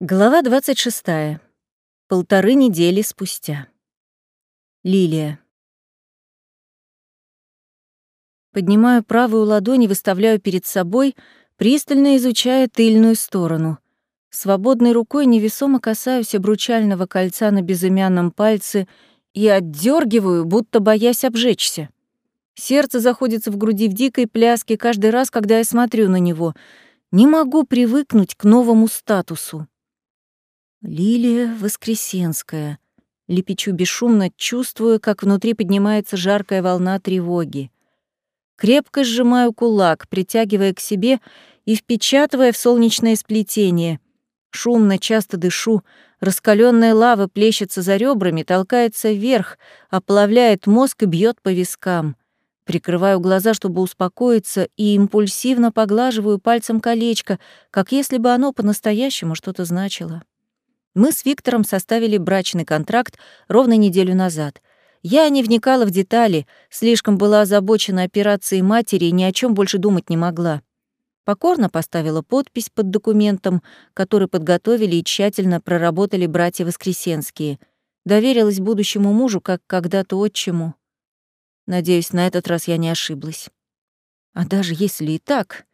Глава 26. Полторы недели спустя. Лилия. Поднимаю правую ладонь и выставляю перед собой, пристально изучая тыльную сторону. Свободной рукой невесомо касаюсь обручального кольца на безымянном пальце и отдергиваю, будто боясь обжечься. Сердце заходится в груди в дикой пляске каждый раз, когда я смотрю на него. Не могу привыкнуть к новому статусу. Лилия Воскресенская. Лепечу бесшумно, чувствуя, как внутри поднимается жаркая волна тревоги. Крепко сжимаю кулак, притягивая к себе и впечатывая в солнечное сплетение. Шумно, часто дышу, раскаленная лава плещется за ребрами, толкается вверх, оплавляет мозг и бьет по вискам. Прикрываю глаза, чтобы успокоиться, и импульсивно поглаживаю пальцем колечко, как если бы оно по-настоящему что-то значило. Мы с Виктором составили брачный контракт ровно неделю назад. Я не вникала в детали, слишком была озабочена операцией матери и ни о чем больше думать не могла. Покорно поставила подпись под документом, который подготовили и тщательно проработали братья Воскресенские. Доверилась будущему мужу, как когда-то отчиму. Надеюсь, на этот раз я не ошиблась. А даже если и так,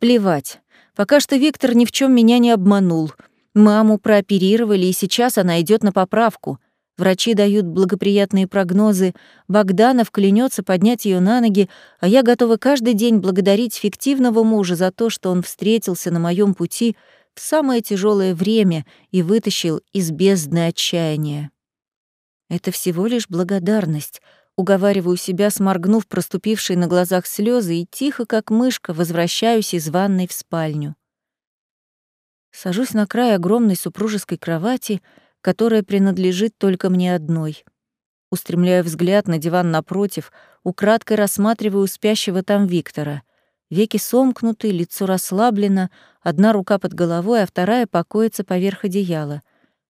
плевать. Пока что Виктор ни в чем меня не обманул — Маму прооперировали, и сейчас она идет на поправку. Врачи дают благоприятные прогнозы, Богданов клянется поднять ее на ноги, а я готова каждый день благодарить фиктивного мужа за то, что он встретился на моем пути в самое тяжелое время и вытащил из бездны отчаяния. Это всего лишь благодарность. Уговариваю себя, сморгнув проступившие на глазах слезы, и тихо, как мышка, возвращаюсь из ванной в спальню. Сажусь на край огромной супружеской кровати, которая принадлежит только мне одной. Устремляю взгляд на диван напротив, украдкой рассматриваю спящего там Виктора. Веки сомкнуты, лицо расслаблено, одна рука под головой, а вторая покоится поверх одеяла.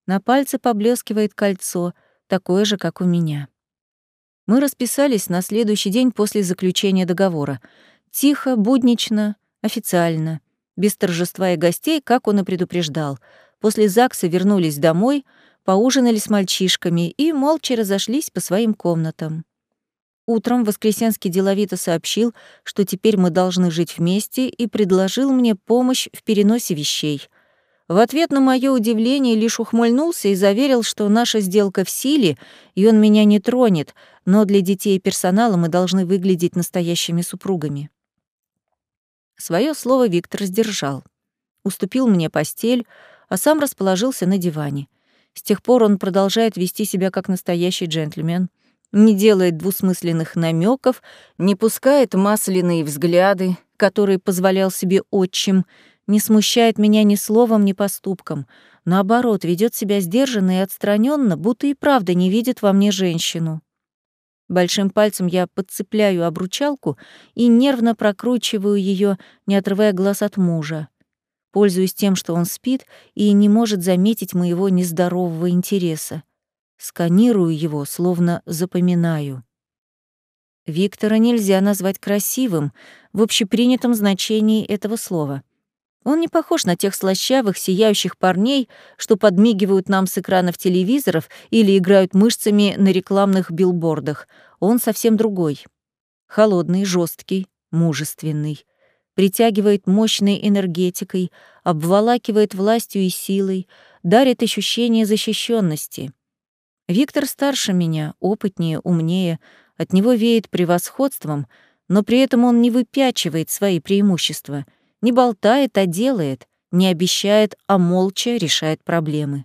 На пальце поблескивает кольцо, такое же, как у меня. Мы расписались на следующий день после заключения договора. Тихо, буднично, официально без торжества и гостей, как он и предупреждал. После ЗАГСа вернулись домой, поужинали с мальчишками и молча разошлись по своим комнатам. Утром Воскресенский деловито сообщил, что теперь мы должны жить вместе, и предложил мне помощь в переносе вещей. В ответ на мое удивление лишь ухмыльнулся и заверил, что наша сделка в силе, и он меня не тронет, но для детей и персонала мы должны выглядеть настоящими супругами. Своё слово Виктор сдержал. Уступил мне постель, а сам расположился на диване. С тех пор он продолжает вести себя как настоящий джентльмен, не делает двусмысленных намеков, не пускает масляные взгляды, которые позволял себе отчим, не смущает меня ни словом, ни поступком. Наоборот, ведет себя сдержанно и отстраненно, будто и правда не видит во мне женщину. Большим пальцем я подцепляю обручалку и нервно прокручиваю ее, не отрывая глаз от мужа. Пользуюсь тем, что он спит и не может заметить моего нездорового интереса. Сканирую его, словно запоминаю. Виктора нельзя назвать красивым в общепринятом значении этого слова — он не похож на тех слащавых, сияющих парней, что подмигивают нам с экранов телевизоров или играют мышцами на рекламных билбордах. Он совсем другой. Холодный, жесткий, мужественный. Притягивает мощной энергетикой, обволакивает властью и силой, дарит ощущение защищенности. Виктор старше меня, опытнее, умнее, от него веет превосходством, но при этом он не выпячивает свои преимущества — не болтает, а делает, не обещает, а молча решает проблемы.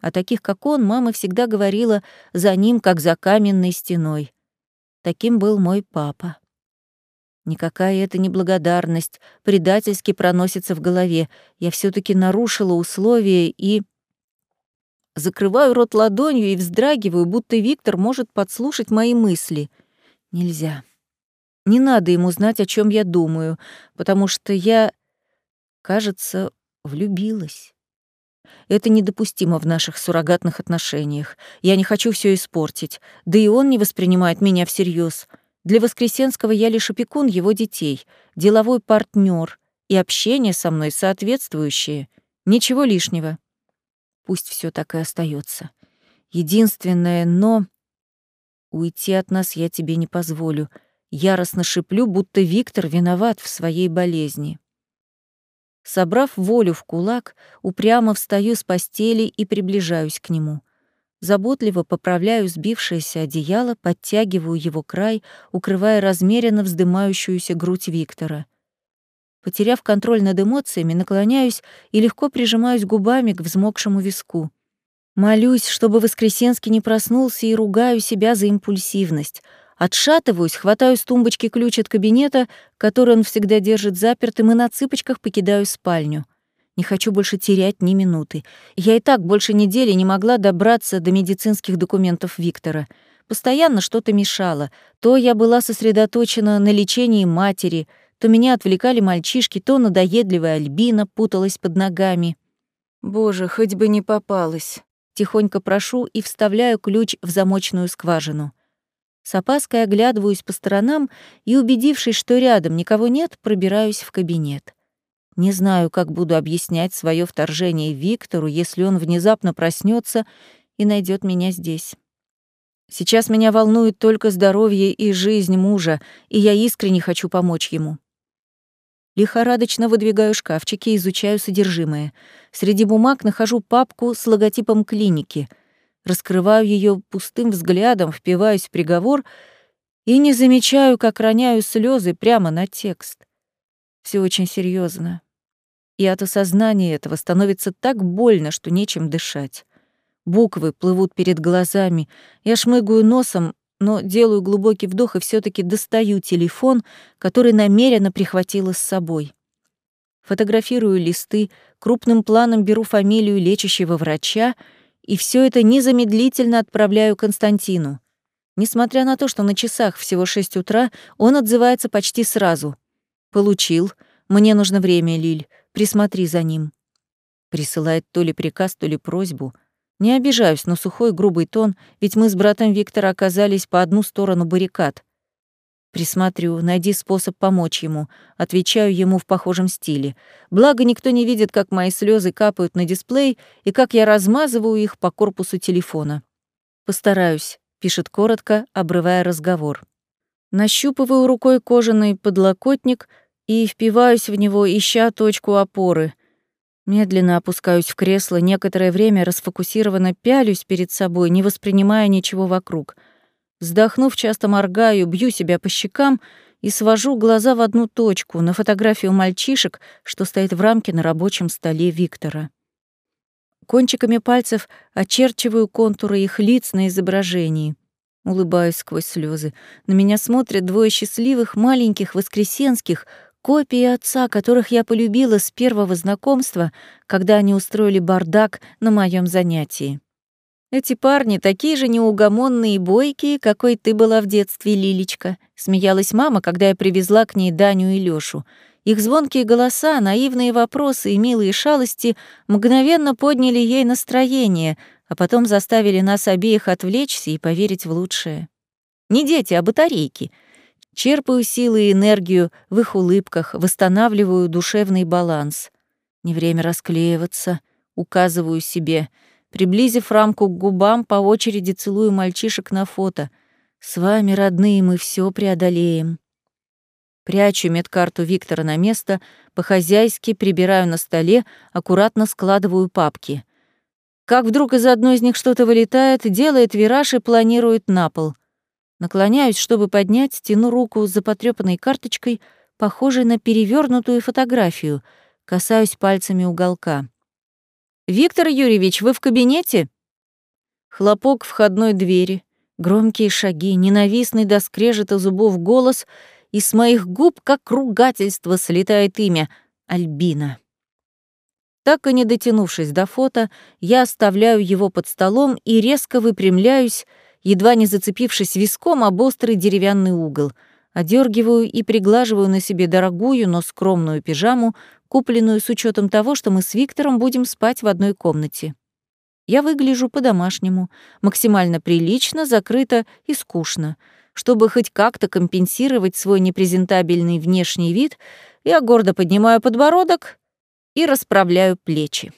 А таких, как он, мама всегда говорила за ним, как за каменной стеной. Таким был мой папа. Никакая это не благодарность, предательски проносится в голове. Я все таки нарушила условия и... Закрываю рот ладонью и вздрагиваю, будто Виктор может подслушать мои мысли. Нельзя. Не надо ему знать, о чем я думаю, потому что я, кажется, влюбилась. Это недопустимо в наших суррогатных отношениях. Я не хочу все испортить, да и он не воспринимает меня всерьез. Для Воскресенского я лишь опекун его детей, деловой партнер и общение со мной соответствующее. Ничего лишнего. Пусть все так и остается. Единственное «но» — уйти от нас я тебе не позволю. Яростно шиплю, будто Виктор виноват в своей болезни. Собрав волю в кулак, упрямо встаю с постели и приближаюсь к нему. Заботливо поправляю сбившееся одеяло, подтягиваю его край, укрывая размеренно вздымающуюся грудь Виктора. Потеряв контроль над эмоциями, наклоняюсь и легко прижимаюсь губами к взмокшему виску. Молюсь, чтобы Воскресенский не проснулся, и ругаю себя за импульсивность — Отшатываюсь, хватаю с тумбочки ключ от кабинета, который он всегда держит запертым, и на цыпочках покидаю спальню. Не хочу больше терять ни минуты. Я и так больше недели не могла добраться до медицинских документов Виктора. Постоянно что-то мешало. То я была сосредоточена на лечении матери, то меня отвлекали мальчишки, то надоедливая Альбина путалась под ногами. Боже, хоть бы не попалась. Тихонько прошу и вставляю ключ в замочную скважину. С опаской оглядываюсь по сторонам и, убедившись, что рядом никого нет, пробираюсь в кабинет. Не знаю, как буду объяснять свое вторжение Виктору, если он внезапно проснется и найдет меня здесь. Сейчас меня волнует только здоровье и жизнь мужа, и я искренне хочу помочь ему. Лихорадочно выдвигаю шкафчики и изучаю содержимое. Среди бумаг нахожу папку с логотипом клиники — раскрываю ее пустым взглядом, впиваюсь в приговор и не замечаю, как роняю слезы прямо на текст. Все очень серьезно. И от осознания этого становится так больно, что нечем дышать. Буквы плывут перед глазами. Я шмыгаю носом, но делаю глубокий вдох и все таки достаю телефон, который намеренно прихватила с собой. Фотографирую листы, крупным планом беру фамилию лечащего врача — и все это незамедлительно отправляю Константину. Несмотря на то, что на часах всего 6 утра, он отзывается почти сразу. «Получил. Мне нужно время, Лиль. Присмотри за ним». Присылает то ли приказ, то ли просьбу. Не обижаюсь, но сухой грубый тон, ведь мы с братом Виктора оказались по одну сторону баррикад. Присмотрю, найди способ помочь ему. Отвечаю ему в похожем стиле. Благо, никто не видит, как мои слезы капают на дисплей и как я размазываю их по корпусу телефона. «Постараюсь», — пишет коротко, обрывая разговор. Нащупываю рукой кожаный подлокотник и впиваюсь в него, ища точку опоры. Медленно опускаюсь в кресло, некоторое время расфокусированно пялюсь перед собой, не воспринимая ничего вокруг — Вздохнув, часто моргаю, бью себя по щекам и свожу глаза в одну точку на фотографию мальчишек, что стоит в рамке на рабочем столе Виктора. Кончиками пальцев очерчиваю контуры их лиц на изображении. Улыбаюсь сквозь слезы. На меня смотрят двое счастливых маленьких воскресенских, копии отца, которых я полюбила с первого знакомства, когда они устроили бардак на моем занятии. Эти парни такие же неугомонные и бойкие, какой ты была в детстве, Лилечка. Смеялась мама, когда я привезла к ней Даню и Лёшу. Их звонкие голоса, наивные вопросы и милые шалости мгновенно подняли ей настроение, а потом заставили нас обеих отвлечься и поверить в лучшее. Не дети, а батарейки. Черпаю силы и энергию в их улыбках, восстанавливаю душевный баланс. Не время расклеиваться, указываю себе — Приблизив рамку к губам, по очереди целую мальчишек на фото. «С вами, родные, мы все преодолеем». Прячу медкарту Виктора на место, по-хозяйски прибираю на столе, аккуратно складываю папки. Как вдруг из одной из них что-то вылетает, делает вираж и планирует на пол. Наклоняюсь, чтобы поднять, тяну руку за потрёпанной карточкой, похожей на перевернутую фотографию, касаюсь пальцами уголка. «Виктор Юрьевич, вы в кабинете?» Хлопок входной двери, громкие шаги, ненавистный до скрежета зубов голос, и с моих губ, как ругательство, слетает имя — Альбина. Так и не дотянувшись до фото, я оставляю его под столом и резко выпрямляюсь, едва не зацепившись виском об острый деревянный угол — Одергиваю и приглаживаю на себе дорогую, но скромную пижаму, купленную с учетом того, что мы с Виктором будем спать в одной комнате. Я выгляжу по-домашнему, максимально прилично, закрыто и скучно. Чтобы хоть как-то компенсировать свой непрезентабельный внешний вид, я гордо поднимаю подбородок и расправляю плечи.